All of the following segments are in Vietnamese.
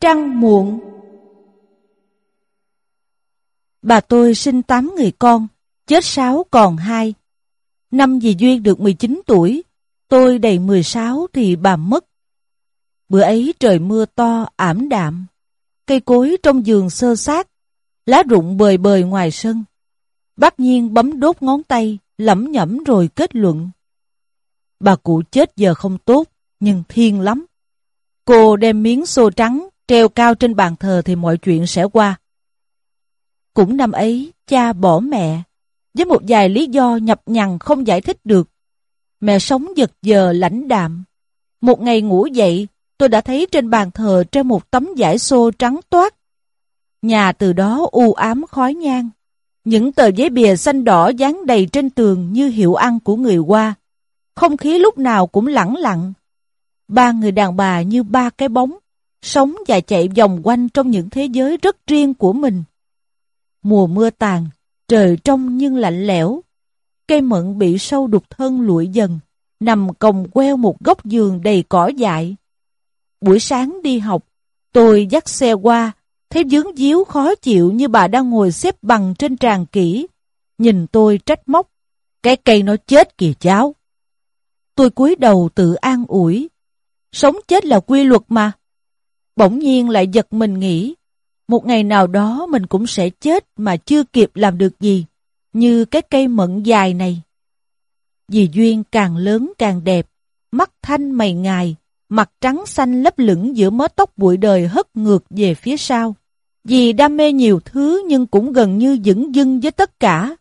Trăng muộn Bà tôi sinh 8 người con, chết 6 còn 2. Năm dì Duyên được 19 tuổi, tôi đầy 16 thì bà mất. Bữa ấy trời mưa to, ảm đạm. Cây cối trong giường sơ sát, lá rụng bời bời ngoài sân. Bác Nhiên bấm đốt ngón tay, lẩm nhẩm rồi kết luận. Bà cụ chết giờ không tốt, nhưng thiên lắm. Cô đem miếng xô trắng treo cao trên bàn thờ thì mọi chuyện sẽ qua. Cũng năm ấy, cha bỏ mẹ, với một vài lý do nhập nhằn không giải thích được. Mẹ sống giật giờ lãnh đạm. Một ngày ngủ dậy, tôi đã thấy trên bàn thờ treo một tấm giải xô trắng toát. Nhà từ đó u ám khói nhang. Những tờ giấy bìa xanh đỏ dán đầy trên tường như hiệu ăn của người qua. Không khí lúc nào cũng lẳng lặng. Ba người đàn bà như ba cái bóng, sống và chạy vòng quanh trong những thế giới rất riêng của mình. Mùa mưa tàn, trời trong nhưng lạnh lẽo. Cây mận bị sâu đục thân lụi dần, nằm còng queo một góc giường đầy cỏ dại. Buổi sáng đi học, tôi dắt xe qua, thấy dướng díu khó chịu như bà đang ngồi xếp bằng trên tràn kỹ. Nhìn tôi trách móc, cái cây nó chết kìa cháu. Tôi cúi đầu tự an ủi, sống chết là quy luật mà. Bỗng nhiên lại giật mình nghĩ, một ngày nào đó mình cũng sẽ chết mà chưa kịp làm được gì, như cái cây mận dài này. Dì Duyên càng lớn càng đẹp, mắt thanh mày ngài, mặt trắng xanh lấp lửng giữa mớ tóc bụi đời hất ngược về phía sau. Dì đam mê nhiều thứ nhưng cũng gần như dững dưng với tất cả.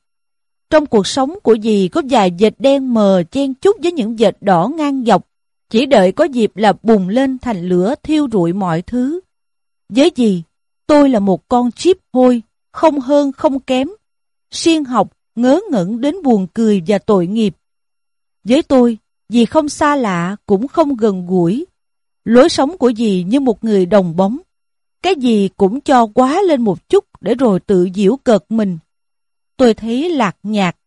Trong cuộc sống của dì có vài dệt đen mờ chen chút với những dệt đỏ ngang dọc, chỉ đợi có dịp là bùng lên thành lửa thiêu rụi mọi thứ. Với gì tôi là một con chip hôi, không hơn không kém. Siêng học, ngớ ngẩn đến buồn cười và tội nghiệp. Với tôi, dì không xa lạ, cũng không gần gũi. Lối sống của dì như một người đồng bóng. Cái gì cũng cho quá lên một chút để rồi tự diễu cợt mình. Tôi thấy lạc nhạt.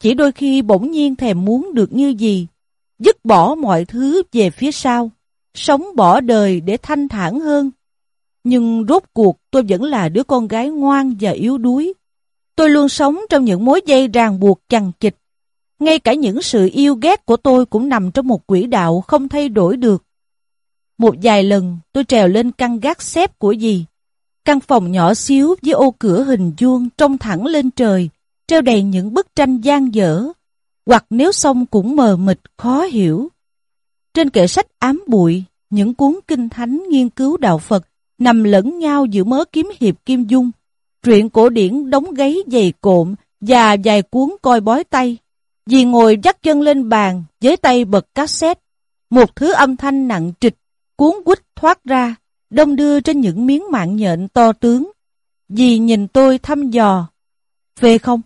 Chỉ đôi khi bỗng nhiên thèm muốn được như gì. Dứt bỏ mọi thứ về phía sau. Sống bỏ đời để thanh thản hơn. Nhưng rốt cuộc tôi vẫn là đứa con gái ngoan và yếu đuối. Tôi luôn sống trong những mối dây ràng buộc chằng chịch. Ngay cả những sự yêu ghét của tôi cũng nằm trong một quỹ đạo không thay đổi được. Một vài lần tôi trèo lên căn gác xếp của dì. Căn phòng nhỏ xíu với ô cửa hình vuông trông thẳng lên trời, treo đầy những bức tranh gian dở, hoặc nếu xong cũng mờ mịt khó hiểu. Trên kệ sách ám bụi, những cuốn kinh thánh nghiên cứu đạo Phật nằm lẫn nhau giữa mớ kiếm hiệp kim dung, truyện cổ điển đóng gáy dày cộm và vài cuốn coi bói tay. Dì ngồi dắt chân lên bàn, với tay bật cassette. Một thứ âm thanh nặng trịch, cuốn quýt thoát ra, đông đưa trên những miếng mạng nhện to tướng. Dì nhìn tôi thăm dò. Về không?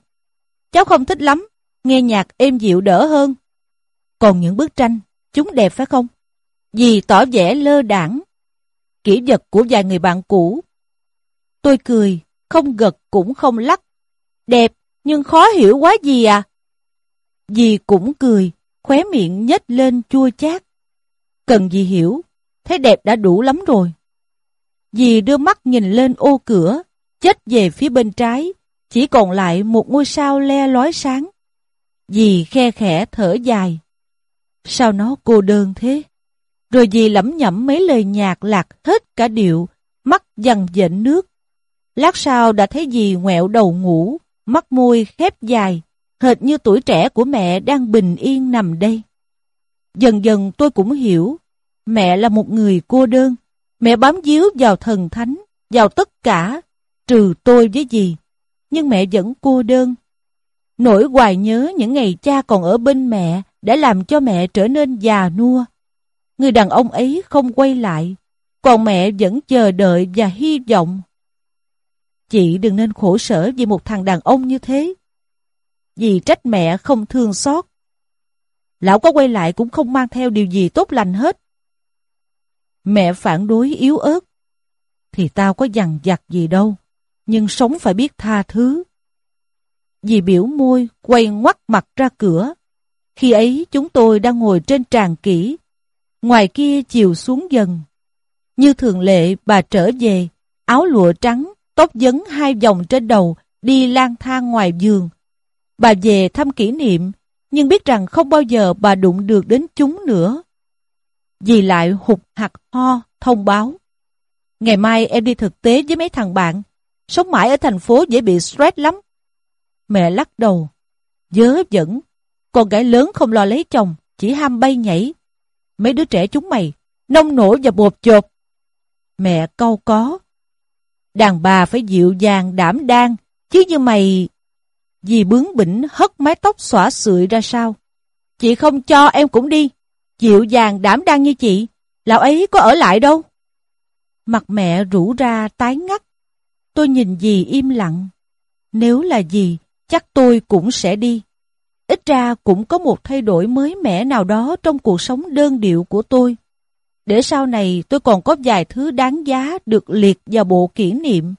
Cháu không thích lắm, nghe nhạc êm dịu đỡ hơn. Còn những bức tranh, chúng đẹp phải không? Dì tỏ vẻ lơ đảng. Kỹ vật của vài người bạn cũ. Tôi cười, không gật cũng không lắc. Đẹp, nhưng khó hiểu quá gì à? Dì cũng cười, khóe miệng nhếch lên chua chát. Cần gì hiểu, thấy đẹp đã đủ lắm rồi. Dì đưa mắt nhìn lên ô cửa, chết về phía bên trái, chỉ còn lại một ngôi sao le lói sáng. Dì khe khẽ thở dài. Sao nó cô đơn thế? Rồi dì lẩm nhẩm mấy lời nhạc lạc hết cả điệu, mắt dằn dện nước. Lát sau đã thấy dì ngoẹo đầu ngủ, mắt môi khép dài, hệt như tuổi trẻ của mẹ đang bình yên nằm đây. Dần dần tôi cũng hiểu, mẹ là một người cô đơn, mẹ bám díu vào thần thánh, vào tất cả, trừ tôi với dì, nhưng mẹ vẫn cô đơn. Nỗi hoài nhớ những ngày cha còn ở bên mẹ đã làm cho mẹ trở nên già nua. Người đàn ông ấy không quay lại, còn mẹ vẫn chờ đợi và hy vọng. Chị đừng nên khổ sở vì một thằng đàn ông như thế vì trách mẹ không thương xót. Lão có quay lại cũng không mang theo điều gì tốt lành hết. Mẹ phản đối yếu ớt. Thì tao có dằn vặt gì đâu, nhưng sống phải biết tha thứ. Dì biểu môi, quay ngoắt mặt ra cửa. Khi ấy chúng tôi đang ngồi trên tràng kỹ. Ngoài kia chiều xuống dần. Như thường lệ bà trở về, áo lụa trắng, tóc vấn hai vòng trên đầu, đi lang thang ngoài giường. Bà về thăm kỷ niệm, nhưng biết rằng không bao giờ bà đụng được đến chúng nữa. Dì lại hụt hạt ho, thông báo. Ngày mai em đi thực tế với mấy thằng bạn, sống mãi ở thành phố dễ bị stress lắm. Mẹ lắc đầu, dớ dẫn, con gái lớn không lo lấy chồng, chỉ ham bay nhảy. Mấy đứa trẻ chúng mày, nông nổi và bột chộp. Mẹ câu có. Đàn bà phải dịu dàng đảm đang, chứ như mày... Dì bướng bỉnh hất mái tóc xõa sượi ra sao. Chị không cho em cũng đi. Dịu dàng đảm đang như chị, lão ấy có ở lại đâu. Mặt mẹ rủ ra tái ngắt. Tôi nhìn dì im lặng. Nếu là dì, chắc tôi cũng sẽ đi. Ít ra cũng có một thay đổi mới mẻ nào đó trong cuộc sống đơn điệu của tôi. Để sau này tôi còn có vài thứ đáng giá được liệt vào bộ kỷ niệm.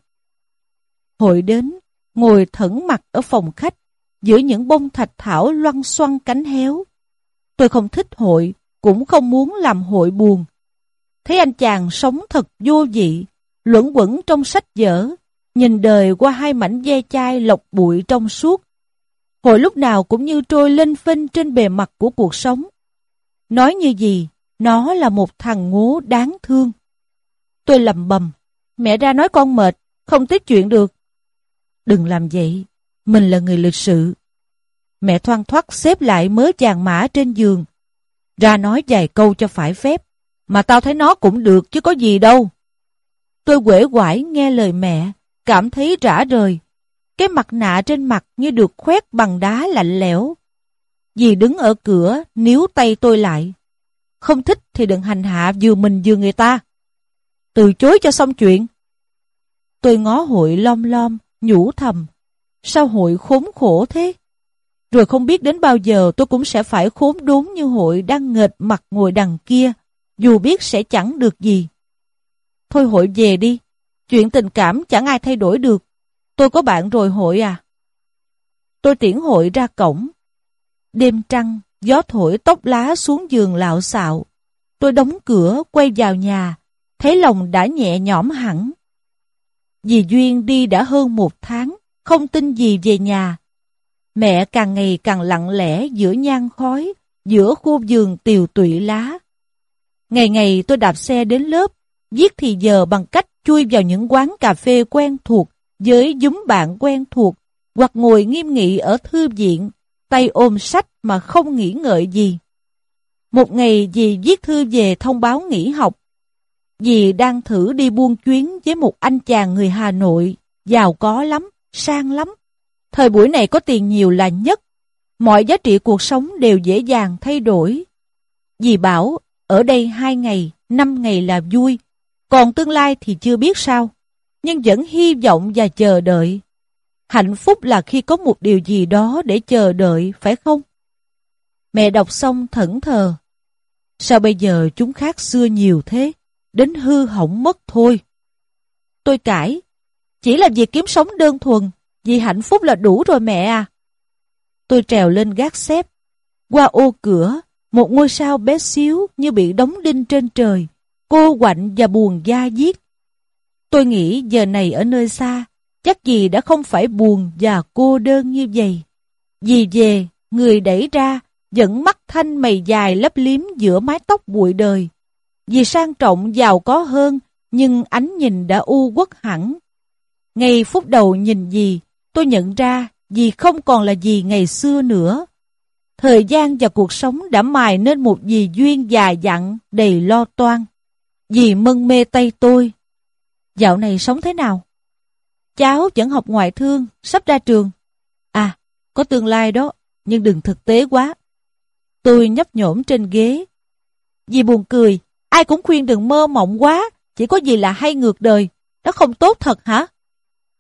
Hội đến, ngồi thẫn mặt ở phòng khách, giữa những bông thạch thảo loăn xoăn cánh héo. Tôi không thích hội, cũng không muốn làm hội buồn. Thấy anh chàng sống thật vô vị, luẩn quẩn trong sách vở, nhìn đời qua hai mảnh ve chai lọc bụi trong suốt. Hội lúc nào cũng như trôi lên phênh trên bề mặt của cuộc sống. Nói như gì, nó là một thằng ngố đáng thương. Tôi lầm bầm, mẹ ra nói con mệt, không tiếp chuyện được. Đừng làm vậy, mình là người lịch sự. Mẹ thoang thoát xếp lại mớ chàng mã trên giường. Ra nói vài câu cho phải phép, mà tao thấy nó cũng được chứ có gì đâu. Tôi quể quải nghe lời mẹ, cảm thấy rã rời. Cái mặt nạ trên mặt như được khoét bằng đá lạnh lẽo. Dì đứng ở cửa, níu tay tôi lại. Không thích thì đừng hành hạ vừa mình vừa người ta. Từ chối cho xong chuyện. Tôi ngó hội lom lom, nhủ thầm. Sao hội khốn khổ thế? Rồi không biết đến bao giờ tôi cũng sẽ phải khốn đốn như hội đang nghệt mặt ngồi đằng kia, dù biết sẽ chẳng được gì. Thôi hội về đi, chuyện tình cảm chẳng ai thay đổi được. Tôi có bạn rồi hội à? Tôi tiễn hội ra cổng. Đêm trăng, gió thổi tóc lá xuống giường lạo xạo. Tôi đóng cửa, quay vào nhà, thấy lòng đã nhẹ nhõm hẳn. Dì Duyên đi đã hơn một tháng, không tin gì về nhà. Mẹ càng ngày càng lặng lẽ giữa nhang khói, giữa khu vườn tiều tụy lá. Ngày ngày tôi đạp xe đến lớp, giết thì giờ bằng cách chui vào những quán cà phê quen thuộc với dúm bạn quen thuộc, hoặc ngồi nghiêm nghị ở thư viện, tay ôm sách mà không nghĩ ngợi gì. Một ngày dì viết thư về thông báo nghỉ học. Dì đang thử đi buôn chuyến với một anh chàng người Hà Nội, giàu có lắm, sang lắm. Thời buổi này có tiền nhiều là nhất. Mọi giá trị cuộc sống đều dễ dàng thay đổi. Dì bảo, ở đây hai ngày, năm ngày là vui, còn tương lai thì chưa biết sao. Nhưng vẫn hy vọng và chờ đợi. Hạnh phúc là khi có một điều gì đó để chờ đợi, phải không? Mẹ đọc xong thẫn thờ. Sao bây giờ chúng khác xưa nhiều thế? Đến hư hỏng mất thôi. Tôi cãi. Chỉ là việc kiếm sống đơn thuần, vì hạnh phúc là đủ rồi mẹ à. Tôi trèo lên gác xếp. Qua ô cửa, một ngôi sao bé xíu như bị đóng đinh trên trời, cô quạnh và buồn da diết. Tôi nghĩ giờ này ở nơi xa, chắc gì đã không phải buồn và cô đơn như vậy. Vì về, người đẩy ra, dẫn mắt thanh mày dài lấp liếm giữa mái tóc bụi đời. Vì sang trọng giàu có hơn, nhưng ánh nhìn đã u quất hẳn. Ngay phút đầu nhìn gì, tôi nhận ra dì không còn là gì ngày xưa nữa. Thời gian và cuộc sống đã mài nên một dì duyên dài dặn, đầy lo toan. Dì mân mê tay tôi. Dạo này sống thế nào? Cháu vẫn học ngoại thương, sắp ra trường. À, có tương lai đó, nhưng đừng thực tế quá. Tôi nhấp nhổm trên ghế. Dì buồn cười, ai cũng khuyên đừng mơ mộng quá, chỉ có gì là hay ngược đời. Đó không tốt thật hả?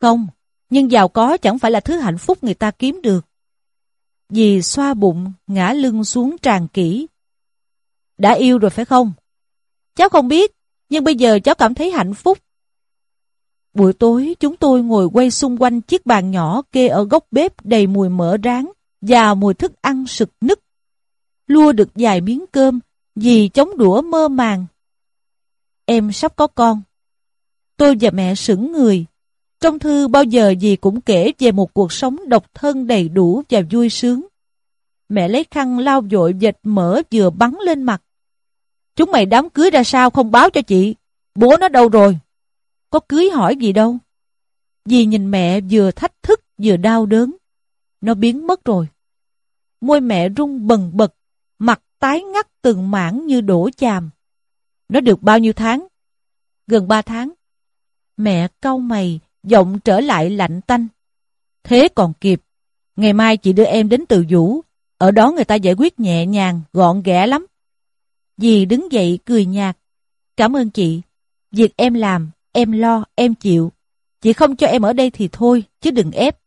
Không, nhưng giàu có chẳng phải là thứ hạnh phúc người ta kiếm được. Dì xoa bụng, ngã lưng xuống tràn kỹ. Đã yêu rồi phải không? Cháu không biết, nhưng bây giờ cháu cảm thấy hạnh phúc. Buổi tối chúng tôi ngồi quay xung quanh chiếc bàn nhỏ kê ở góc bếp đầy mùi mỡ ráng và mùi thức ăn sực nức. Lua được vài miếng cơm, dì chống đũa mơ màng. em sắp có con. Tôi và mẹ sững người. Trong thư bao giờ gì cũng kể về một cuộc sống độc thân đầy đủ và vui sướng. Mẹ lấy khăn lau dội dệt mỡ vừa bắn lên mặt. Chúng mày đám cưới ra sao không báo cho chị? Bố nó đâu rồi? Có cưới hỏi gì đâu. Dì nhìn mẹ vừa thách thức vừa đau đớn. Nó biến mất rồi. Môi mẹ rung bần bật, mặt tái ngắt từng mảng như đổ chàm. Nó được bao nhiêu tháng? Gần ba tháng. Mẹ cau mày, giọng trở lại lạnh tanh. Thế còn kịp. Ngày mai chị đưa em đến từ vũ. Ở đó người ta giải quyết nhẹ nhàng, gọn ghẽ lắm. Dì đứng dậy cười nhạt. Cảm ơn chị. Việc em làm, em lo, em chịu. Chị không cho em ở đây thì thôi, chứ đừng ép.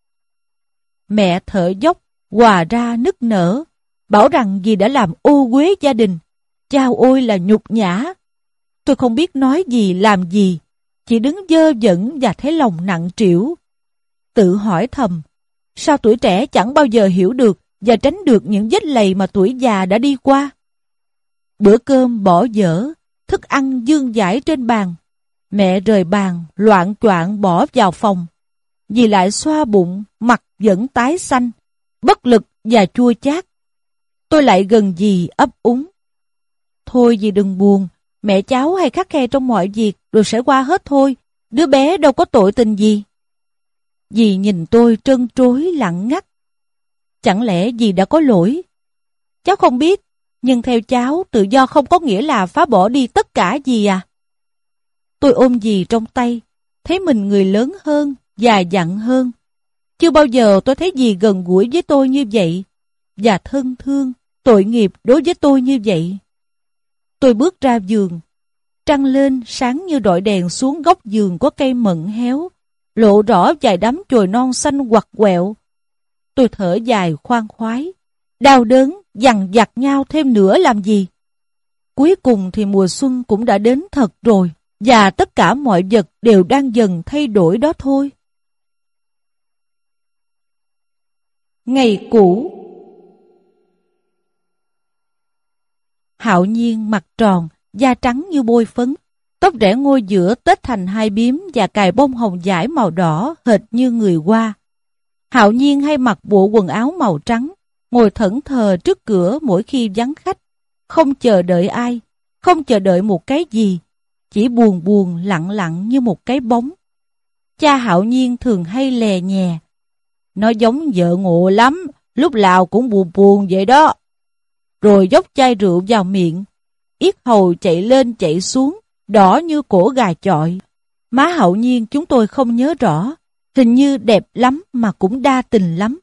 Mẹ thở dốc, hòa ra nức nở, bảo rằng dì đã làm ô quế gia đình. Chao ôi là nhục nhã. Tôi không biết nói gì làm gì, chỉ đứng dơ dẫn và thấy lòng nặng trĩu. Tự hỏi thầm, sao tuổi trẻ chẳng bao giờ hiểu được và tránh được những vết lầy mà tuổi già đã đi qua? Bữa cơm bỏ dở, thức ăn dương dãi trên bàn. Mẹ rời bàn, loạn choạng bỏ vào phòng. Dì lại xoa bụng, mặt vẫn tái xanh, bất lực và chua chát. Tôi lại gần dì ấp úng. Thôi dì đừng buồn, mẹ cháu hay khắc khe trong mọi việc rồi sẽ qua hết thôi, đứa bé đâu có tội tình gì. Dì nhìn tôi trân trối lặng ngắt. Chẳng lẽ dì đã có lỗi? Cháu không biết, nhưng theo cháu tự do không có nghĩa là phá bỏ đi tất cả gì à? Tôi ôm dì trong tay, thấy mình người lớn hơn, già dặn hơn. Chưa bao giờ tôi thấy dì gần gũi với tôi như vậy, và thân thương, tội nghiệp đối với tôi như vậy. Tôi bước ra giường, trăng lên sáng như đội đèn xuống góc giường có cây mận héo, lộ rõ vài đám chồi non xanh quặt quẹo. Tôi thở dài khoan khoái, đau đớn, dằn vặt nhau thêm nữa làm gì? Cuối cùng thì mùa xuân cũng đã đến thật rồi, và tất cả mọi vật đều đang dần thay đổi đó thôi. Ngày cũ Hạo nhiên mặt tròn, da trắng như bôi phấn, tóc rẽ ngôi giữa tết thành hai biếm và cài bông hồng dải màu đỏ hệt như người qua. Hạo nhiên hay mặc bộ quần áo màu trắng, ngồi thẫn thờ trước cửa mỗi khi vắng khách, không chờ đợi ai, không chờ đợi một cái gì, chỉ buồn buồn lặng lặng như một cái bóng. Cha hạo nhiên thường hay lè nhè. Nó giống vợ ngộ lắm, lúc nào cũng buồn buồn vậy đó. Rồi dốc chai rượu vào miệng, yết hầu chạy lên chạy xuống, đỏ như cổ gà chọi. Má hậu nhiên chúng tôi không nhớ rõ, hình như đẹp lắm mà cũng đa tình lắm.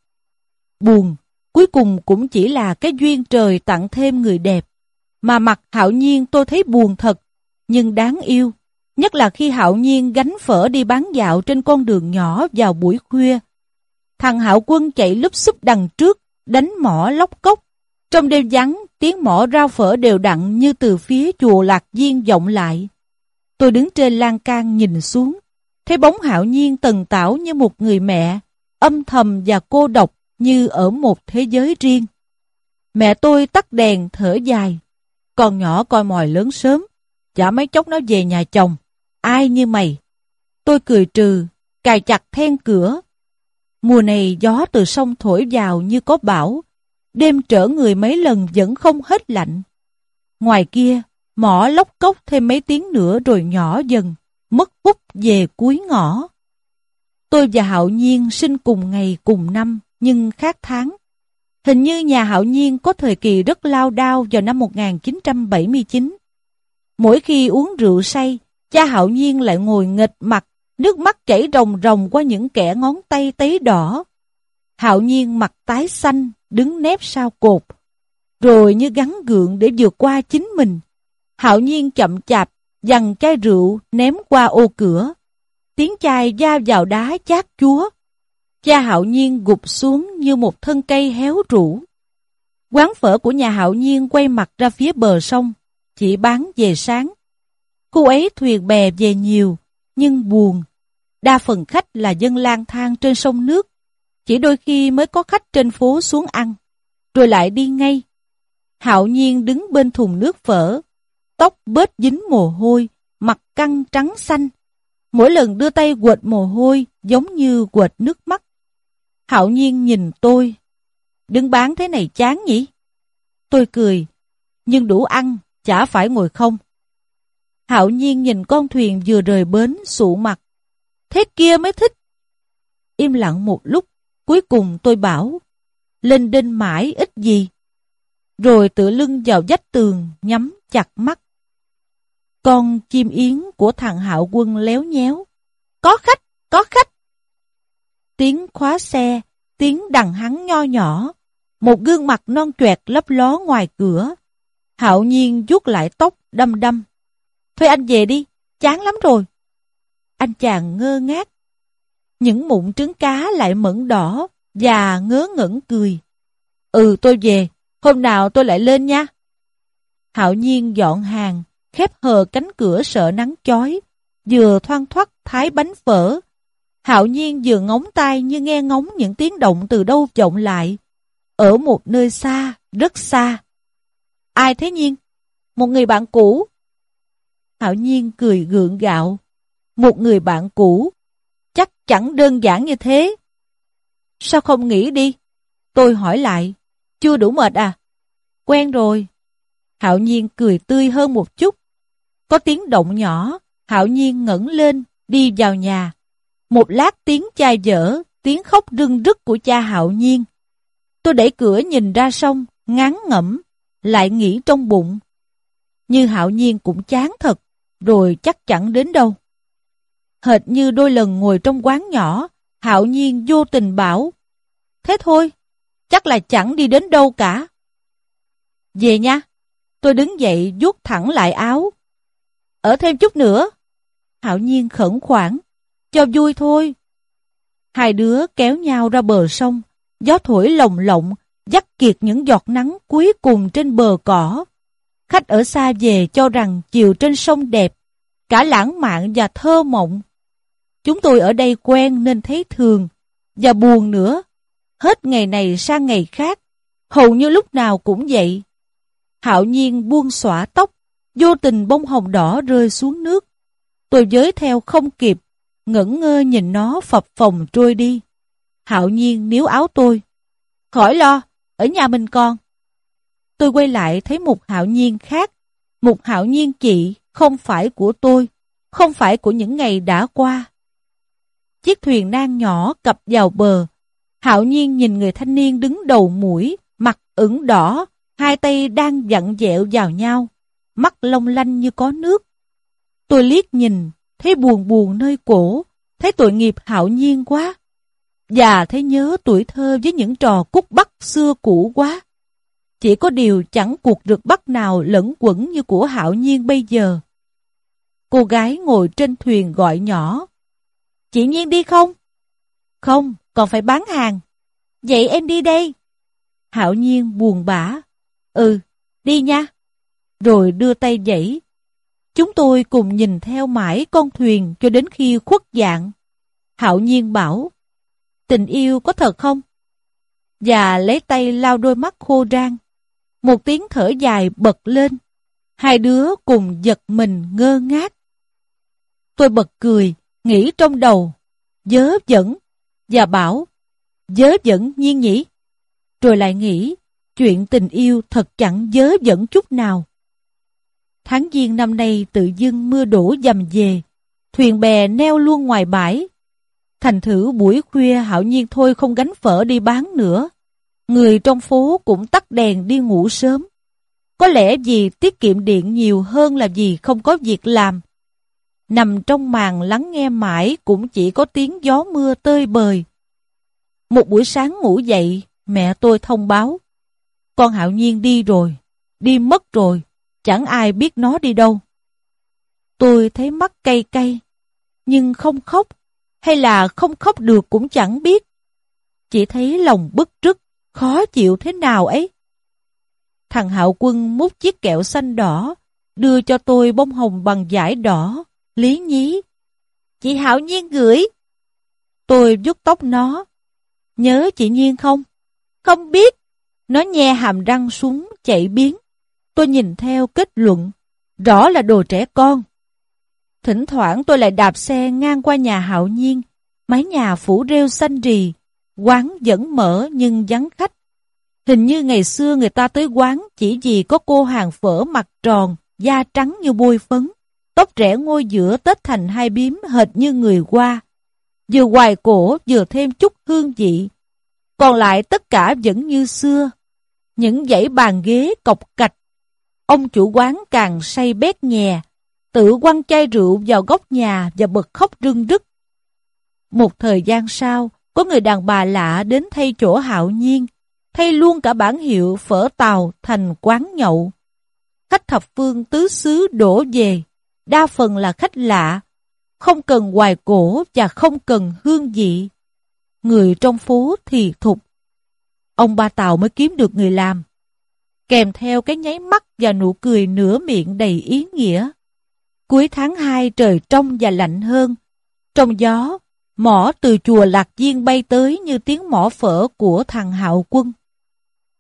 Buồn, cuối cùng cũng chỉ là cái duyên trời tặng thêm người đẹp. Mà mặt hạo nhiên tôi thấy buồn thật, nhưng đáng yêu. Nhất là khi hạo nhiên gánh phở đi bán dạo trên con đường nhỏ vào buổi khuya. Thằng hạo quân chạy lúp xúp đằng trước, đánh mỏ lóc cốc. Trong đêm vắng, tiếng mỏ rau phở đều đặn như từ phía chùa Lạc Diên vọng lại. Tôi đứng trên lan can nhìn xuống, thấy bóng hạo nhiên tần tảo như một người mẹ, âm thầm và cô độc như ở một thế giới riêng. Mẹ tôi tắt đèn thở dài, con nhỏ coi mòi lớn sớm, chả mấy chốc nó về nhà chồng, ai như mày. Tôi cười trừ, cài chặt then cửa. Mùa này gió từ sông thổi vào như có bão, đêm trở người mấy lần vẫn không hết lạnh. Ngoài kia, mỏ lóc cốc thêm mấy tiếng nữa rồi nhỏ dần, mất hút về cuối ngõ. Tôi và Hạo Nhiên sinh cùng ngày cùng năm, nhưng khác tháng. Hình như nhà Hạo Nhiên có thời kỳ rất lao đao vào năm 1979. Mỗi khi uống rượu say, cha Hạo Nhiên lại ngồi nghịch mặt, nước mắt chảy ròng ròng qua những kẻ ngón tay tấy đỏ. Hạo Nhiên mặt tái xanh, đứng nép sau cột, rồi như gắn gượng để vượt qua chính mình. Hạo nhiên chậm chạp, dằn chai rượu ném qua ô cửa. Tiếng chai da vào đá chát chúa. Cha hạo nhiên gục xuống như một thân cây héo rũ. Quán phở của nhà hạo nhiên quay mặt ra phía bờ sông, chỉ bán về sáng. cô ấy thuyền bè về nhiều, nhưng buồn. Đa phần khách là dân lang thang trên sông nước, chỉ đôi khi mới có khách trên phố xuống ăn, rồi lại đi ngay. Hạo nhiên đứng bên thùng nước phở, tóc bết dính mồ hôi, mặt căng trắng xanh. Mỗi lần đưa tay quệt mồ hôi giống như quệt nước mắt. Hạo nhiên nhìn tôi. Đứng bán thế này chán nhỉ? Tôi cười. Nhưng đủ ăn, chả phải ngồi không. Hạo nhiên nhìn con thuyền vừa rời bến sụ mặt. Thế kia mới thích. Im lặng một lúc, cuối cùng tôi bảo. Lên đinh mãi ít gì. Rồi tựa lưng vào vách tường, nhắm chặt mắt. Con chim yến của thằng Hạo Quân léo nhéo. Có khách, có khách. Tiếng khóa xe, tiếng đằng hắn nho nhỏ. Một gương mặt non choẹt lấp ló ngoài cửa. Hạo nhiên vuốt lại tóc đâm đâm. Thôi anh về đi, chán lắm rồi. Anh chàng ngơ ngác. Những mụn trứng cá lại mẫn đỏ và ngớ ngẩn cười. Ừ tôi về, hôm nào tôi lại lên nha. Hạo nhiên dọn hàng, khép hờ cánh cửa sợ nắng chói, vừa thoang thoát thái bánh phở. Hạo nhiên vừa ngóng tay như nghe ngóng những tiếng động từ đâu vọng lại. Ở một nơi xa, rất xa. Ai thế nhiên? Một người bạn cũ. Hạo nhiên cười gượng gạo. Một người bạn cũ. Chắc chẳng đơn giản như thế. Sao không nghĩ đi? Tôi hỏi lại. Chưa đủ mệt à? Quen rồi. Hạo nhiên cười tươi hơn một chút. Có tiếng động nhỏ, Hạo nhiên ngẩng lên, đi vào nhà. Một lát tiếng chai dở, tiếng khóc rưng rức của cha Hạo nhiên. Tôi đẩy cửa nhìn ra sông, ngán ngẩm, lại nghĩ trong bụng. Như Hạo nhiên cũng chán thật, rồi chắc chẳng đến đâu. Hệt như đôi lần ngồi trong quán nhỏ, Hạo nhiên vô tình bảo. Thế thôi, chắc là chẳng đi đến đâu cả. Về nha. Tôi đứng dậy vuốt thẳng lại áo. Ở thêm chút nữa. Hạo nhiên khẩn khoản. Cho vui thôi. Hai đứa kéo nhau ra bờ sông. Gió thổi lồng lộng, dắt kiệt những giọt nắng cuối cùng trên bờ cỏ. Khách ở xa về cho rằng chiều trên sông đẹp, cả lãng mạn và thơ mộng. Chúng tôi ở đây quen nên thấy thường, và buồn nữa. Hết ngày này sang ngày khác, hầu như lúc nào cũng vậy. Hạo nhiên buông xõa tóc, vô tình bông hồng đỏ rơi xuống nước. Tôi giới theo không kịp, ngẩn ngơ nhìn nó phập phồng trôi đi. Hạo nhiên níu áo tôi. Khỏi lo, ở nhà mình con. Tôi quay lại thấy một hạo nhiên khác. Một hạo nhiên chị, không phải của tôi, không phải của những ngày đã qua. Chiếc thuyền nan nhỏ cập vào bờ. Hạo nhiên nhìn người thanh niên đứng đầu mũi, mặt ửng đỏ, hai tay đang dặn dẹo vào nhau, mắt long lanh như có nước. Tôi liếc nhìn, thấy buồn buồn nơi cổ, thấy tội nghiệp hạo nhiên quá. Và thấy nhớ tuổi thơ với những trò cúc bắt xưa cũ quá. Chỉ có điều chẳng cuộc rượt bắt nào lẫn quẩn như của hạo nhiên bây giờ. Cô gái ngồi trên thuyền gọi nhỏ. Chị Nhiên đi không? Không, còn phải bán hàng. Vậy em đi đây. Hạo nhiên buồn bã. Ừ, đi nha. Rồi đưa tay dãy. Chúng tôi cùng nhìn theo mãi con thuyền cho đến khi khuất dạng. Hạo nhiên bảo, tình yêu có thật không? Và lấy tay lau đôi mắt khô rang. Một tiếng thở dài bật lên. Hai đứa cùng giật mình ngơ ngác. Tôi bật cười, nghĩ trong đầu, dớ dẫn, và bảo, dớ dẫn nhiên nhỉ? Rồi lại nghĩ, chuyện tình yêu thật chẳng dớ dẫn chút nào. Tháng giêng năm nay tự dưng mưa đổ dầm về, thuyền bè neo luôn ngoài bãi. Thành thử buổi khuya hạo nhiên thôi không gánh phở đi bán nữa. Người trong phố cũng tắt đèn đi ngủ sớm. Có lẽ vì tiết kiệm điện nhiều hơn là vì không có việc làm. Nằm trong màn lắng nghe mãi cũng chỉ có tiếng gió mưa tơi bời. Một buổi sáng ngủ dậy, mẹ tôi thông báo. Con hạo nhiên đi rồi, đi mất rồi, chẳng ai biết nó đi đâu. Tôi thấy mắt cay cay, nhưng không khóc, hay là không khóc được cũng chẳng biết. Chỉ thấy lòng bức rứt, khó chịu thế nào ấy. Thằng Hạo Quân múc chiếc kẹo xanh đỏ, đưa cho tôi bông hồng bằng giải đỏ, lý nhí. Chị Hạo Nhiên gửi. Tôi vuốt tóc nó. Nhớ chị Nhiên không? Không biết. Nó nhe hàm răng xuống chạy biến. Tôi nhìn theo kết luận. Rõ là đồ trẻ con. Thỉnh thoảng tôi lại đạp xe ngang qua nhà hạo nhiên, mái nhà phủ rêu xanh rì, quán vẫn mở nhưng vắng khách. Hình như ngày xưa người ta tới quán chỉ vì có cô hàng phở mặt tròn, da trắng như bôi phấn, tóc rẽ ngôi giữa tết thành hai biếm hệt như người qua. Vừa hoài cổ vừa thêm chút hương vị. Còn lại tất cả vẫn như xưa. Những dãy bàn ghế cọc cạch. Ông chủ quán càng say bét nhè, tự quăng chai rượu vào góc nhà và bật khóc rưng rức. Một thời gian sau, có người đàn bà lạ đến thay chỗ hạo nhiên, thay luôn cả bản hiệu phở tàu thành quán nhậu. Khách thập phương tứ xứ đổ về, đa phần là khách lạ, không cần hoài cổ và không cần hương vị. Người trong phố thì thục. Ông ba Tàu mới kiếm được người làm. Kèm theo cái nháy mắt và nụ cười nửa miệng đầy ý nghĩa. Cuối tháng 2 trời trong và lạnh hơn. Trong gió, mỏ từ chùa Lạc Diên bay tới như tiếng mỏ phở của thằng Hạo Quân.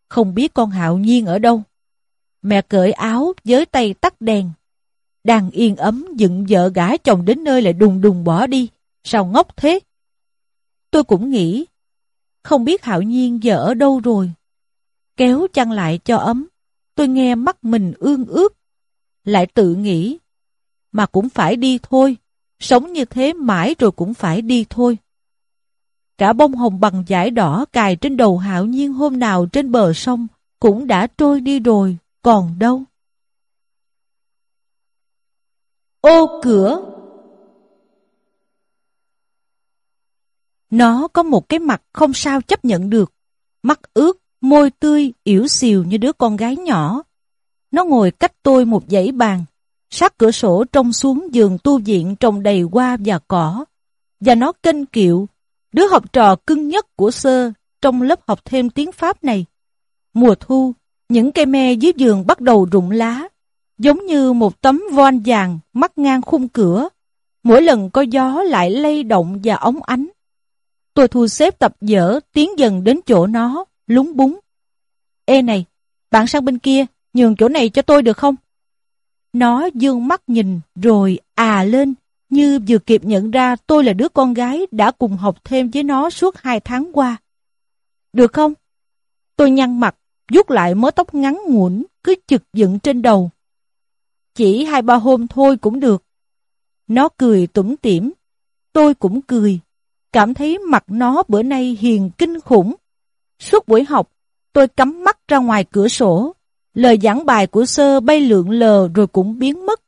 Không biết con Hạo Nhiên ở đâu. Mẹ cởi áo với tay tắt đèn. Đang yên ấm dựng vợ gã chồng đến nơi lại đùng đùng bỏ đi. Sao ngốc thế? Tôi cũng nghĩ, không biết Hạo Nhiên giờ ở đâu rồi. Kéo chăn lại cho ấm, tôi nghe mắt mình ương ướt. Lại tự nghĩ, mà cũng phải đi thôi. Sống như thế mãi rồi cũng phải đi thôi. Cả bông hồng bằng giải đỏ cài trên đầu hạo nhiên hôm nào trên bờ sông cũng đã trôi đi rồi, còn đâu. Ô cửa Nó có một cái mặt không sao chấp nhận được. Mắt ướt, môi tươi, yểu xìu như đứa con gái nhỏ. Nó ngồi cách tôi một dãy bàn, sát cửa sổ trông xuống giường tu viện trồng đầy hoa và cỏ. Và nó kênh kiệu, đứa học trò cưng nhất của sơ trong lớp học thêm tiếng Pháp này. Mùa thu, những cây me dưới giường bắt đầu rụng lá, giống như một tấm voan vàng mắc ngang khung cửa. Mỗi lần có gió lại lay động và ống ánh. Tôi thu xếp tập dở tiến dần đến chỗ nó, lúng búng. Ê này, bạn sang bên kia, nhường chỗ này cho tôi được không? Nó dương mắt nhìn rồi à lên như vừa kịp nhận ra tôi là đứa con gái đã cùng học thêm với nó suốt hai tháng qua. Được không? Tôi nhăn mặt, rút lại mớ tóc ngắn ngủn cứ chực dựng trên đầu. Chỉ hai ba hôm thôi cũng được. Nó cười tủm tỉm, tôi cũng cười, cảm thấy mặt nó bữa nay hiền kinh khủng. Suốt buổi học, tôi cắm mắt ra ngoài cửa sổ, Lời giảng bài của sơ bay lượn lờ rồi cũng biến mất.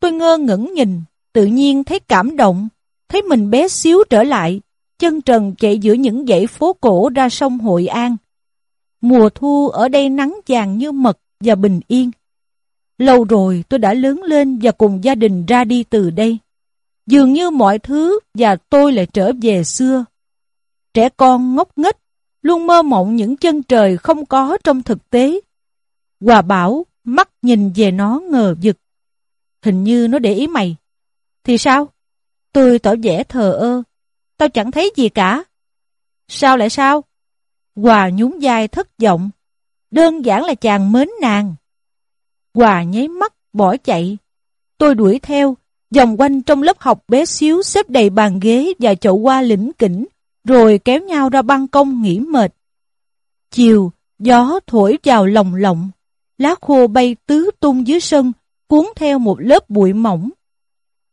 Tôi ngơ ngẩn nhìn, tự nhiên thấy cảm động, thấy mình bé xíu trở lại, chân trần chạy giữa những dãy phố cổ ra sông Hội An. Mùa thu ở đây nắng vàng như mật và bình yên. Lâu rồi tôi đã lớn lên và cùng gia đình ra đi từ đây. Dường như mọi thứ và tôi lại trở về xưa. Trẻ con ngốc nghếch, luôn mơ mộng những chân trời không có trong thực tế. Hòa bảo, mắt nhìn về nó ngờ vực. Hình như nó để ý mày. Thì sao? Tôi tỏ vẻ thờ ơ. Tao chẳng thấy gì cả. Sao lại sao? Hòa nhún vai thất vọng. Đơn giản là chàng mến nàng. Hòa nháy mắt, bỏ chạy. Tôi đuổi theo, vòng quanh trong lớp học bé xíu xếp đầy bàn ghế và chậu hoa lĩnh kỉnh, rồi kéo nhau ra ban công nghỉ mệt. Chiều, gió thổi vào lồng lộng, lá khô bay tứ tung dưới sân, cuốn theo một lớp bụi mỏng.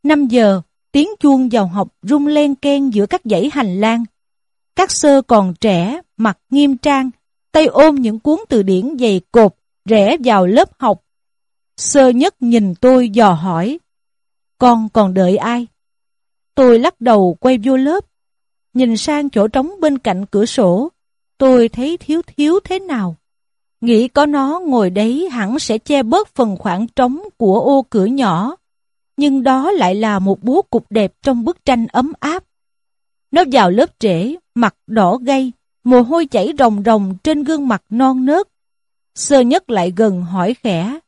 5 giờ, tiếng chuông vào học rung len ken giữa các dãy hành lang. Các sơ còn trẻ, mặt nghiêm trang, tay ôm những cuốn từ điển dày cột, rẽ vào lớp học. Sơ nhất nhìn tôi dò hỏi, con còn đợi ai? Tôi lắc đầu quay vô lớp, nhìn sang chỗ trống bên cạnh cửa sổ, tôi thấy thiếu thiếu thế nào. Nghĩ có nó ngồi đấy hẳn sẽ che bớt phần khoảng trống của ô cửa nhỏ. Nhưng đó lại là một bố cục đẹp trong bức tranh ấm áp. Nó vào lớp trễ, mặt đỏ gay, mồ hôi chảy ròng ròng trên gương mặt non nớt. Sơ nhất lại gần hỏi khẽ.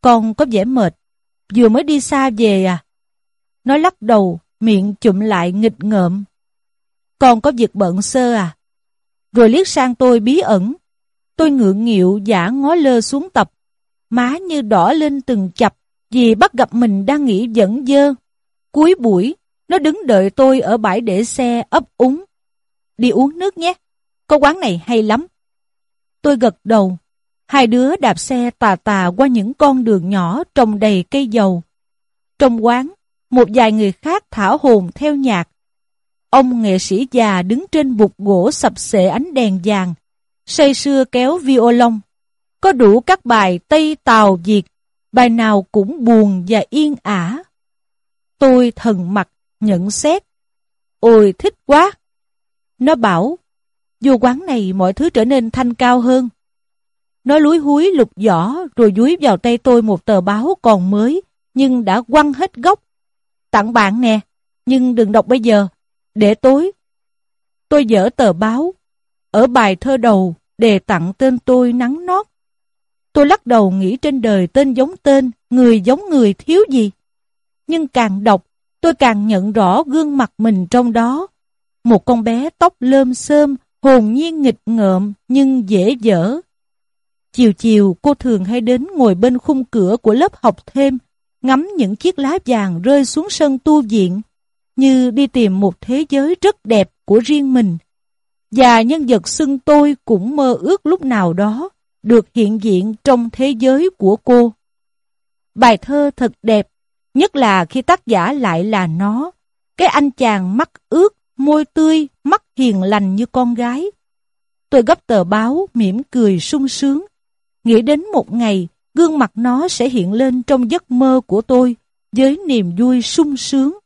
Con có vẻ mệt, vừa mới đi xa về à? Nó lắc đầu, miệng chụm lại nghịch ngợm. Con có việc bận sơ à? Rồi liếc sang tôi bí ẩn, Tôi ngượng nghịu giả ngó lơ xuống tập, má như đỏ lên từng chập, vì bắt gặp mình đang nghĩ dẫn dơ. Cuối buổi, nó đứng đợi tôi ở bãi để xe ấp úng. Đi uống nước nhé, có quán này hay lắm. Tôi gật đầu, hai đứa đạp xe tà tà qua những con đường nhỏ trồng đầy cây dầu. Trong quán, một vài người khác thả hồn theo nhạc. Ông nghệ sĩ già đứng trên bục gỗ sập sệ ánh đèn vàng, say sưa kéo violon. Có đủ các bài Tây Tàu Việt, bài nào cũng buồn và yên ả. Tôi thần mặt, nhận xét. Ôi thích quá! Nó bảo, vô quán này mọi thứ trở nên thanh cao hơn. Nó lúi húi lục giỏ rồi dúi vào tay tôi một tờ báo còn mới, nhưng đã quăng hết gốc. Tặng bạn nè, nhưng đừng đọc bây giờ, để tối. Tôi dở tờ báo, ở bài thơ đầu đề tặng tên tôi nắng nót. Tôi lắc đầu nghĩ trên đời tên giống tên, người giống người thiếu gì. Nhưng càng đọc, tôi càng nhận rõ gương mặt mình trong đó. Một con bé tóc lơm xơm, hồn nhiên nghịch ngợm nhưng dễ dở. Chiều chiều cô thường hay đến ngồi bên khung cửa của lớp học thêm, ngắm những chiếc lá vàng rơi xuống sân tu viện, như đi tìm một thế giới rất đẹp của riêng mình. Và nhân vật xưng tôi cũng mơ ước lúc nào đó được hiện diện trong thế giới của cô. Bài thơ thật đẹp, nhất là khi tác giả lại là nó, cái anh chàng mắt ướt, môi tươi, mắt hiền lành như con gái. Tôi gấp tờ báo, mỉm cười sung sướng, nghĩ đến một ngày gương mặt nó sẽ hiện lên trong giấc mơ của tôi với niềm vui sung sướng.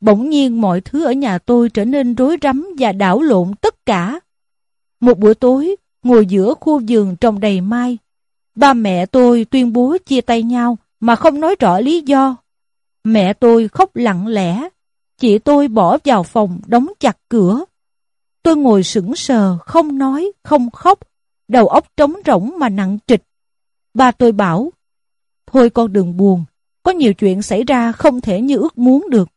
Bỗng nhiên mọi thứ ở nhà tôi trở nên rối rắm và đảo lộn tất cả. Một buổi tối, ngồi giữa khu vườn trồng đầy mai, ba mẹ tôi tuyên bố chia tay nhau mà không nói rõ lý do. Mẹ tôi khóc lặng lẽ, chị tôi bỏ vào phòng đóng chặt cửa. Tôi ngồi sững sờ, không nói, không khóc, đầu óc trống rỗng mà nặng trịch. Ba tôi bảo, thôi con đừng buồn, có nhiều chuyện xảy ra không thể như ước muốn được.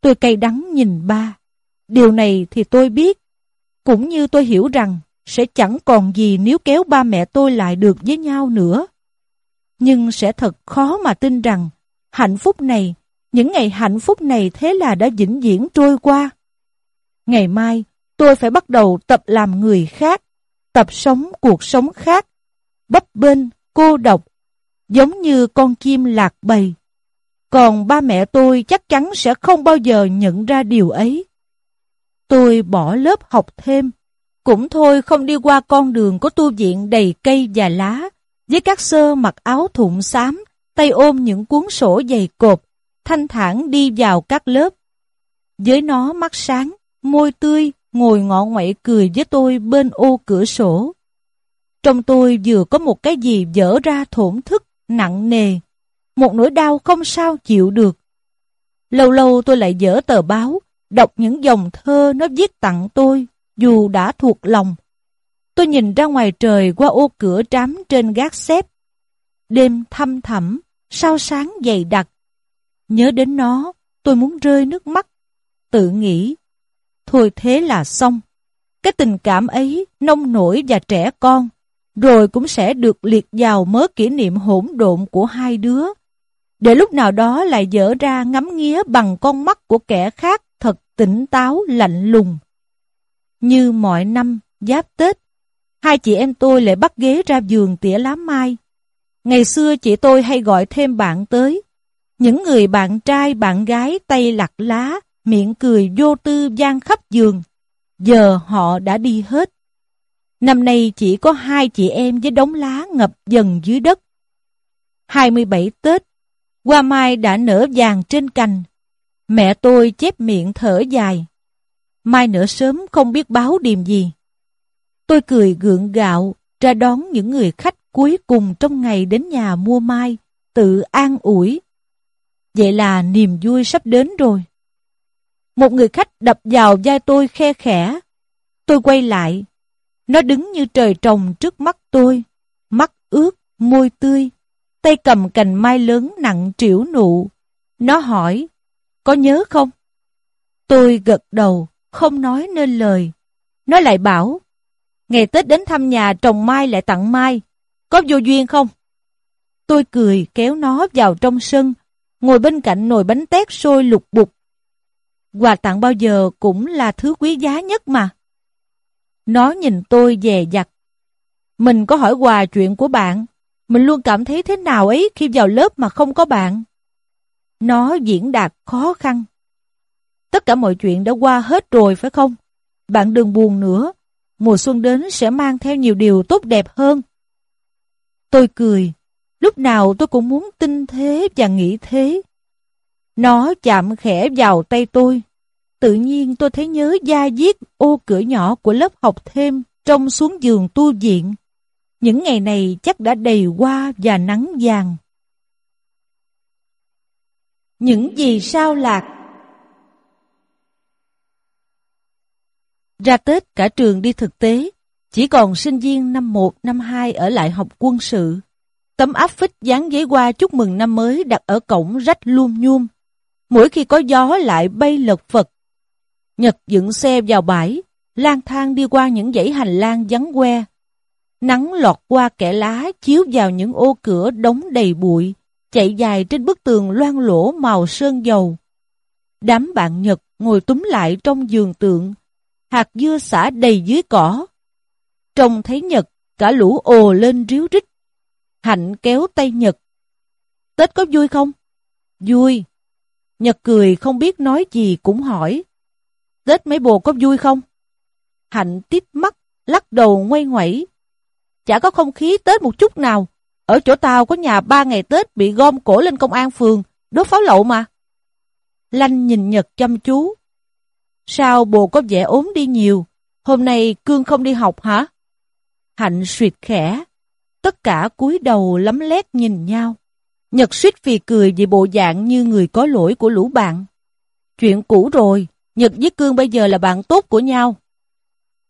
Tôi cay đắng nhìn ba. Điều này thì tôi biết. Cũng như tôi hiểu rằng sẽ chẳng còn gì nếu kéo ba mẹ tôi lại được với nhau nữa. Nhưng sẽ thật khó mà tin rằng hạnh phúc này, những ngày hạnh phúc này thế là đã vĩnh viễn trôi qua. Ngày mai, tôi phải bắt đầu tập làm người khác, tập sống cuộc sống khác, bấp bênh, cô độc, giống như con chim lạc bầy. Còn ba mẹ tôi chắc chắn sẽ không bao giờ nhận ra điều ấy. Tôi bỏ lớp học thêm, cũng thôi không đi qua con đường có tu viện đầy cây và lá, với các sơ mặc áo thụng xám, tay ôm những cuốn sổ dày cộp, thanh thản đi vào các lớp. Với nó mắt sáng, môi tươi, ngồi ngọ ngoại cười với tôi bên ô cửa sổ. Trong tôi vừa có một cái gì dở ra thổn thức, nặng nề, một nỗi đau không sao chịu được. Lâu lâu tôi lại dở tờ báo, đọc những dòng thơ nó viết tặng tôi, dù đã thuộc lòng. Tôi nhìn ra ngoài trời qua ô cửa trám trên gác xếp. Đêm thăm thẳm, sao sáng dày đặc. Nhớ đến nó, tôi muốn rơi nước mắt. Tự nghĩ, thôi thế là xong. Cái tình cảm ấy nông nổi và trẻ con, rồi cũng sẽ được liệt vào mớ kỷ niệm hỗn độn của hai đứa để lúc nào đó lại dở ra ngắm nghía bằng con mắt của kẻ khác thật tỉnh táo lạnh lùng. Như mọi năm, giáp Tết, hai chị em tôi lại bắt ghế ra giường tỉa lá mai. Ngày xưa chị tôi hay gọi thêm bạn tới. Những người bạn trai, bạn gái tay lặt lá, miệng cười vô tư gian khắp giường. Giờ họ đã đi hết. Năm nay chỉ có hai chị em với đống lá ngập dần dưới đất. 27 Tết, hoa mai đã nở vàng trên cành. Mẹ tôi chép miệng thở dài. Mai nở sớm không biết báo điềm gì. Tôi cười gượng gạo ra đón những người khách cuối cùng trong ngày đến nhà mua mai, tự an ủi. Vậy là niềm vui sắp đến rồi. Một người khách đập vào vai tôi khe khẽ. Tôi quay lại. Nó đứng như trời trồng trước mắt tôi. Mắt ướt, môi tươi, tay cầm cành mai lớn nặng triểu nụ. Nó hỏi, có nhớ không? Tôi gật đầu, không nói nên lời. Nó lại bảo, ngày Tết đến thăm nhà trồng mai lại tặng mai, có vô duyên không? Tôi cười kéo nó vào trong sân, ngồi bên cạnh nồi bánh tét sôi lục bục. Quà tặng bao giờ cũng là thứ quý giá nhất mà. Nó nhìn tôi dè dặt. Mình có hỏi quà chuyện của bạn, mình luôn cảm thấy thế nào ấy khi vào lớp mà không có bạn. Nó diễn đạt khó khăn. Tất cả mọi chuyện đã qua hết rồi phải không? Bạn đừng buồn nữa. Mùa xuân đến sẽ mang theo nhiều điều tốt đẹp hơn. Tôi cười. Lúc nào tôi cũng muốn tin thế và nghĩ thế. Nó chạm khẽ vào tay tôi. Tự nhiên tôi thấy nhớ da diết ô cửa nhỏ của lớp học thêm trong xuống giường tu viện. Những ngày này chắc đã đầy hoa và nắng vàng. Những gì sao lạc Ra Tết cả trường đi thực tế, chỉ còn sinh viên năm 1, năm 2 ở lại học quân sự. Tấm áp phích dán giấy qua chúc mừng năm mới đặt ở cổng rách luôn nhuôm. Mỗi khi có gió lại bay lật phật. Nhật dựng xe vào bãi, lang thang đi qua những dãy hành lang vắng que. Nắng lọt qua kẽ lá chiếu vào những ô cửa đóng đầy bụi, chạy dài trên bức tường loang lỗ màu sơn dầu. Đám bạn Nhật ngồi túm lại trong giường tượng, hạt dưa xả đầy dưới cỏ. Trông thấy Nhật, cả lũ ồ lên ríu rít. Hạnh kéo tay Nhật. Tết có vui không? Vui. Nhật cười không biết nói gì cũng hỏi. Tết mấy bồ có vui không? Hạnh tít mắt, lắc đầu ngoay ngoẩy. Chả có không khí Tết một chút nào. Ở chỗ tao có nhà ba ngày Tết bị gom cổ lên công an phường, đốt pháo lậu mà. Lanh nhìn Nhật chăm chú. Sao bồ có vẻ ốm đi nhiều? Hôm nay Cương không đi học hả? Hạnh suyệt khẽ. Tất cả cúi đầu lấm lét nhìn nhau. Nhật suýt vì cười vì bộ dạng như người có lỗi của lũ bạn. Chuyện cũ rồi, Nhật với Cương bây giờ là bạn tốt của nhau.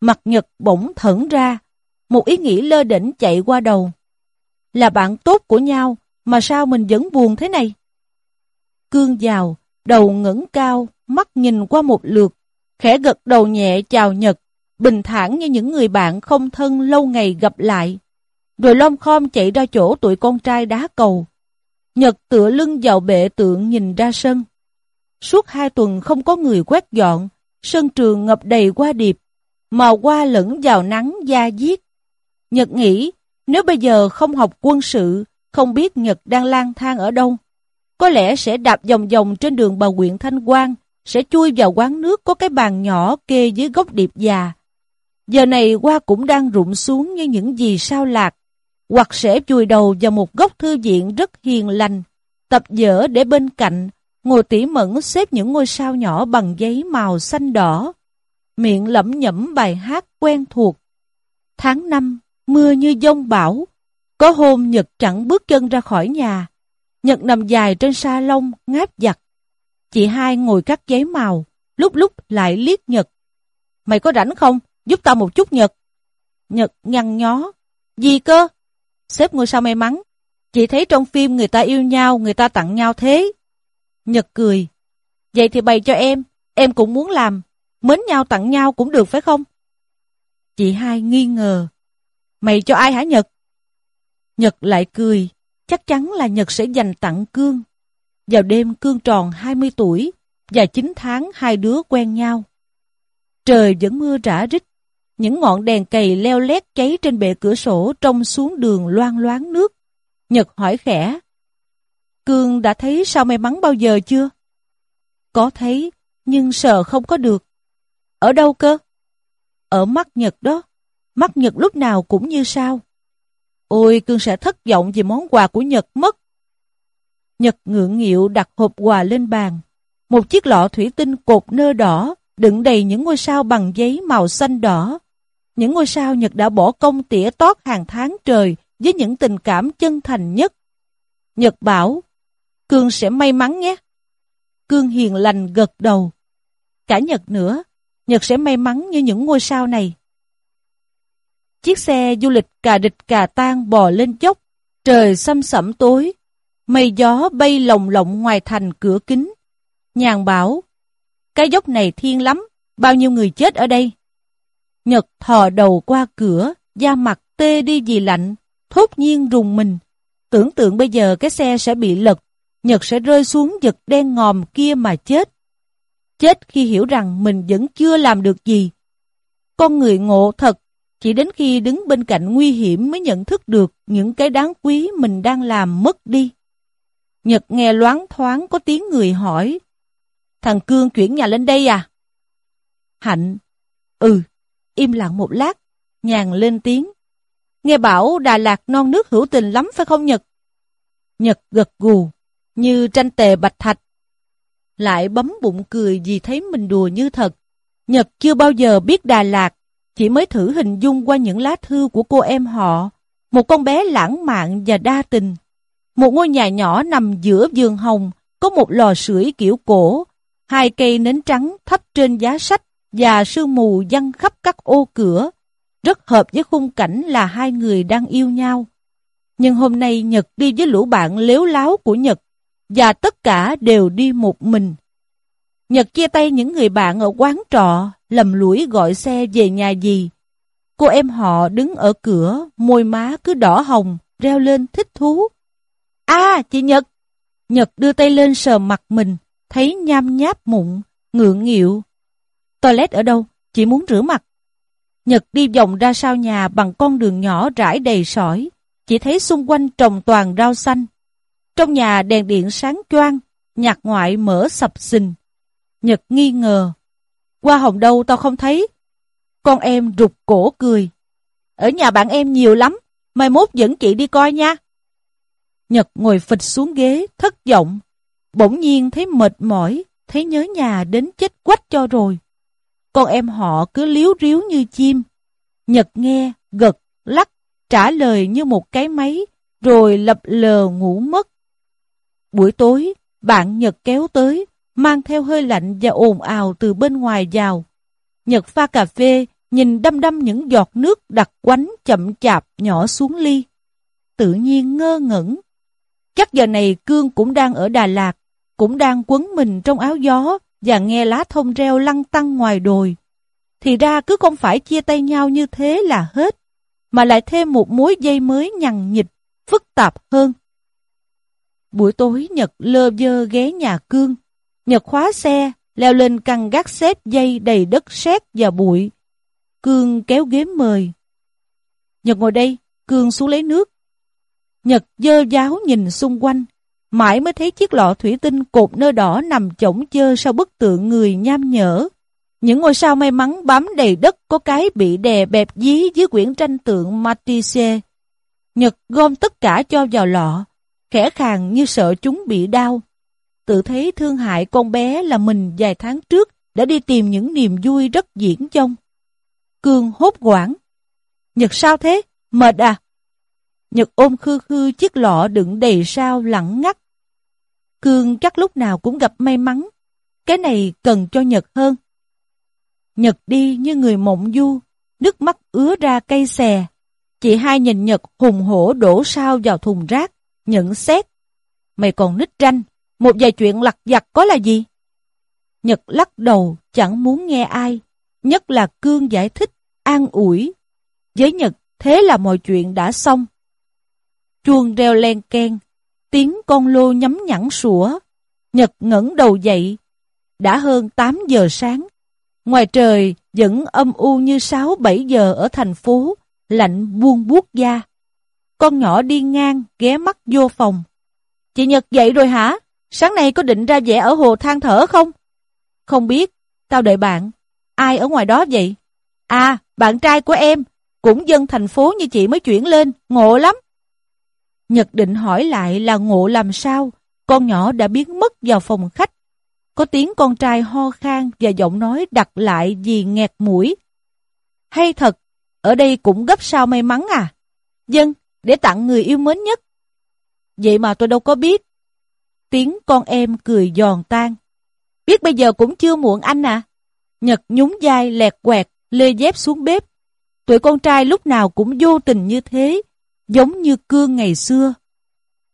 Mặt Nhật bỗng thẫn ra, một ý nghĩ lơ đỉnh chạy qua đầu. Là bạn tốt của nhau, mà sao mình vẫn buồn thế này? Cương giàu đầu ngẩng cao, mắt nhìn qua một lượt, khẽ gật đầu nhẹ chào Nhật, bình thản như những người bạn không thân lâu ngày gặp lại. Rồi lom khom chạy ra chỗ tụi con trai đá cầu. Nhật tựa lưng vào bệ tượng nhìn ra sân. Suốt hai tuần không có người quét dọn, sân trường ngập đầy hoa điệp, màu hoa lẫn vào nắng da diết. Nhật nghĩ, nếu bây giờ không học quân sự, không biết Nhật đang lang thang ở đâu, có lẽ sẽ đạp vòng vòng trên đường bà huyện Thanh Quang sẽ chui vào quán nước có cái bàn nhỏ kê dưới gốc điệp già. Giờ này hoa cũng đang rụng xuống như những gì sao lạc, hoặc sẽ chui đầu vào một góc thư viện rất hiền lành, tập dở để bên cạnh, ngồi tỉ mẩn xếp những ngôi sao nhỏ bằng giấy màu xanh đỏ. Miệng lẩm nhẩm bài hát quen thuộc. Tháng năm, mưa như dông bão. Có hôm Nhật chẳng bước chân ra khỏi nhà. Nhật nằm dài trên sa lông, ngáp giặt. Chị hai ngồi cắt giấy màu, lúc lúc lại liếc Nhật. Mày có rảnh không? Giúp tao một chút Nhật. Nhật nhăn nhó. Gì cơ? Xếp ngôi sao may mắn. Chị thấy trong phim người ta yêu nhau, người ta tặng nhau thế. Nhật cười. Vậy thì bày cho em, em cũng muốn làm. Mến nhau tặng nhau cũng được phải không? Chị hai nghi ngờ. Mày cho ai hả Nhật? Nhật lại cười. Chắc chắn là Nhật sẽ dành tặng Cương. Vào đêm Cương tròn 20 tuổi và 9 tháng hai đứa quen nhau. Trời vẫn mưa rã rít, những ngọn đèn cầy leo lét cháy trên bệ cửa sổ trông xuống đường loang loáng nước. Nhật hỏi khẽ, Cương đã thấy sao may mắn bao giờ chưa? Có thấy, nhưng sợ không có được. Ở đâu cơ? Ở mắt Nhật đó. Mắt Nhật lúc nào cũng như sao. Ôi, Cương sẽ thất vọng vì món quà của Nhật mất. Nhật ngượng nghịu đặt hộp quà lên bàn. Một chiếc lọ thủy tinh cột nơ đỏ, đựng đầy những ngôi sao bằng giấy màu xanh đỏ. Những ngôi sao Nhật đã bỏ công tỉa tót hàng tháng trời với những tình cảm chân thành nhất. Nhật bảo, Cương sẽ may mắn nhé. Cương hiền lành gật đầu. Cả Nhật nữa, Nhật sẽ may mắn như những ngôi sao này. Chiếc xe du lịch cà địch cà tan bò lên dốc, trời xăm sẩm tối, Mây gió bay lồng lộng ngoài thành cửa kính. Nhàn bảo, cái dốc này thiên lắm, bao nhiêu người chết ở đây. Nhật thò đầu qua cửa, da mặt tê đi vì lạnh, thốt nhiên rùng mình. Tưởng tượng bây giờ cái xe sẽ bị lật, Nhật sẽ rơi xuống vực đen ngòm kia mà chết. Chết khi hiểu rằng mình vẫn chưa làm được gì. Con người ngộ thật, chỉ đến khi đứng bên cạnh nguy hiểm mới nhận thức được những cái đáng quý mình đang làm mất đi. Nhật nghe loáng thoáng có tiếng người hỏi, Thằng Cương chuyển nhà lên đây à? Hạnh, ừ, im lặng một lát, nhàn lên tiếng. Nghe bảo Đà Lạt non nước hữu tình lắm phải không Nhật? Nhật gật gù, như tranh tề bạch thạch. Lại bấm bụng cười vì thấy mình đùa như thật. Nhật chưa bao giờ biết Đà Lạt, chỉ mới thử hình dung qua những lá thư của cô em họ. Một con bé lãng mạn và đa tình. Một ngôi nhà nhỏ nằm giữa vườn hồng, có một lò sưởi kiểu cổ, hai cây nến trắng thấp trên giá sách và sương mù văng khắp các ô cửa, rất hợp với khung cảnh là hai người đang yêu nhau. Nhưng hôm nay Nhật đi với lũ bạn lếu láo của Nhật, và tất cả đều đi một mình. Nhật chia tay những người bạn ở quán trọ, lầm lũi gọi xe về nhà gì. Cô em họ đứng ở cửa, môi má cứ đỏ hồng, reo lên thích thú. À, chị Nhật! Nhật đưa tay lên sờ mặt mình, thấy nham nháp mụn, ngượng nghịu. Toilet ở đâu? Chị muốn rửa mặt. Nhật đi vòng ra sau nhà bằng con đường nhỏ rải đầy sỏi, chỉ thấy xung quanh trồng toàn rau xanh. Trong nhà đèn điện sáng choang, nhạc ngoại mở sập sình. Nhật nghi ngờ. Qua hồng đâu tao không thấy. Con em rụt cổ cười. Ở nhà bạn em nhiều lắm, mai mốt dẫn chị đi coi nha. Nhật ngồi phịch xuống ghế, thất vọng. Bỗng nhiên thấy mệt mỏi, thấy nhớ nhà đến chết quách cho rồi. Con em họ cứ liếu riếu như chim. Nhật nghe, gật, lắc, trả lời như một cái máy, rồi lập lờ ngủ mất. Buổi tối, bạn Nhật kéo tới, mang theo hơi lạnh và ồn ào từ bên ngoài vào. Nhật pha cà phê, nhìn đâm đâm những giọt nước đặc quánh chậm chạp nhỏ xuống ly. Tự nhiên ngơ ngẩn. Chắc giờ này Cương cũng đang ở Đà Lạt, cũng đang quấn mình trong áo gió và nghe lá thông reo lăn tăng ngoài đồi. Thì ra cứ không phải chia tay nhau như thế là hết, mà lại thêm một mối dây mới nhằn nhịch, phức tạp hơn. Buổi tối Nhật lơ dơ ghé nhà Cương. Nhật khóa xe, leo lên căn gác xếp dây đầy đất sét và bụi. Cương kéo ghế mời. Nhật ngồi đây, Cương xuống lấy nước. Nhật dơ giáo nhìn xung quanh, mãi mới thấy chiếc lọ thủy tinh cột nơ đỏ nằm chổng chơ sau bức tượng người nham nhở. Những ngôi sao may mắn bám đầy đất có cái bị đè bẹp dí dưới quyển tranh tượng Matisse. Nhật gom tất cả cho vào lọ, khẽ khàng như sợ chúng bị đau. Tự thấy thương hại con bé là mình vài tháng trước đã đi tìm những niềm vui rất diễn trong. Cương hốt quảng. Nhật sao thế? Mệt à? Nhật ôm khư khư chiếc lọ đựng đầy sao lẳng ngắt. Cương chắc lúc nào cũng gặp may mắn. Cái này cần cho Nhật hơn. Nhật đi như người mộng du, nước mắt ứa ra cây xè. Chị hai nhìn Nhật hùng hổ đổ sao vào thùng rác, nhận xét. Mày còn nít ranh, một vài chuyện lặt vặt có là gì? Nhật lắc đầu, chẳng muốn nghe ai, nhất là Cương giải thích, an ủi. Với Nhật, thế là mọi chuyện đã xong. Chuông reo len ken, tiếng con lô nhắm nhẵn sủa. Nhật ngẩng đầu dậy. Đã hơn 8 giờ sáng. Ngoài trời vẫn âm u như 6-7 giờ ở thành phố, lạnh buông buốt da. Con nhỏ đi ngang, ghé mắt vô phòng. Chị Nhật dậy rồi hả? Sáng nay có định ra vẽ ở hồ than thở không? Không biết, tao đợi bạn. Ai ở ngoài đó vậy? À, bạn trai của em, cũng dân thành phố như chị mới chuyển lên, ngộ lắm. Nhật định hỏi lại là ngộ làm sao, con nhỏ đã biến mất vào phòng khách. Có tiếng con trai ho khan và giọng nói đặt lại vì nghẹt mũi. Hay thật, ở đây cũng gấp sao may mắn à? Dân, để tặng người yêu mến nhất. Vậy mà tôi đâu có biết. Tiếng con em cười giòn tan. Biết bây giờ cũng chưa muộn anh à. Nhật nhún dai lẹt quẹt, lê dép xuống bếp. Tụi con trai lúc nào cũng vô tình như thế, giống như cương ngày xưa.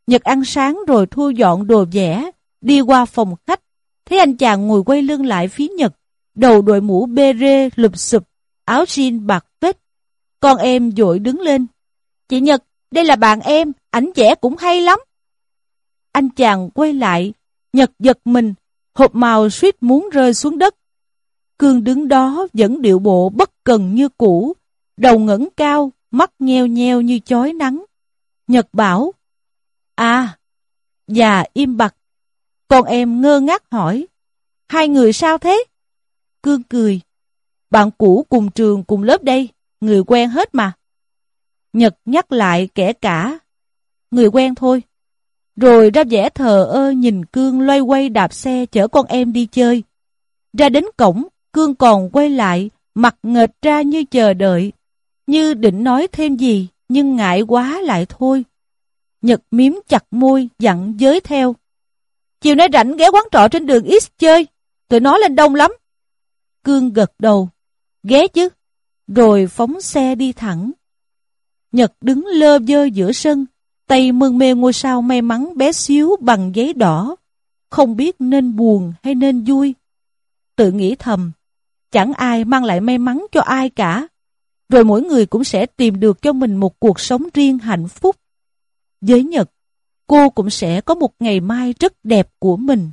Nhật ăn sáng rồi thu dọn đồ vẽ, đi qua phòng khách, thấy anh chàng ngồi quay lưng lại phía Nhật, đầu đội mũ bê rê lụp sụp, áo jean bạc vết. Con em dội đứng lên. Chị Nhật, đây là bạn em, ảnh vẽ cũng hay lắm. Anh chàng quay lại, Nhật giật mình, hộp màu suýt muốn rơi xuống đất. Cương đứng đó vẫn điệu bộ bất cần như cũ, đầu ngẩng cao, mắt nheo nheo như chói nắng. Nhật bảo, À, già im bặt. Con em ngơ ngác hỏi, hai người sao thế? Cương cười, bạn cũ cùng trường cùng lớp đây, người quen hết mà. Nhật nhắc lại kẻ cả, người quen thôi. Rồi ra vẻ thờ ơ nhìn Cương loay quay đạp xe chở con em đi chơi. Ra đến cổng, Cương còn quay lại, mặt nghệt ra như chờ đợi, như định nói thêm gì, nhưng ngại quá lại thôi. Nhật miếm chặt môi, dặn giới theo. Chiều nay rảnh ghé quán trọ trên đường X chơi, tụi nó lên đông lắm. Cương gật đầu, ghé chứ, rồi phóng xe đi thẳng. Nhật đứng lơ dơ giữa sân, tay mơn mê ngôi sao may mắn bé xíu bằng giấy đỏ, không biết nên buồn hay nên vui. Tự nghĩ thầm, chẳng ai mang lại may mắn cho ai cả, rồi mỗi người cũng sẽ tìm được cho mình một cuộc sống riêng hạnh phúc. Với Nhật, cô cũng sẽ có một ngày mai rất đẹp của mình.